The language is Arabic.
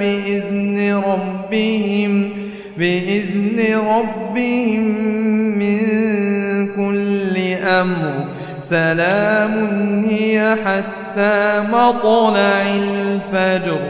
بإذن ربهم بإذن ربهم من كل أمر. سلام هي حتى مطلع الفجر.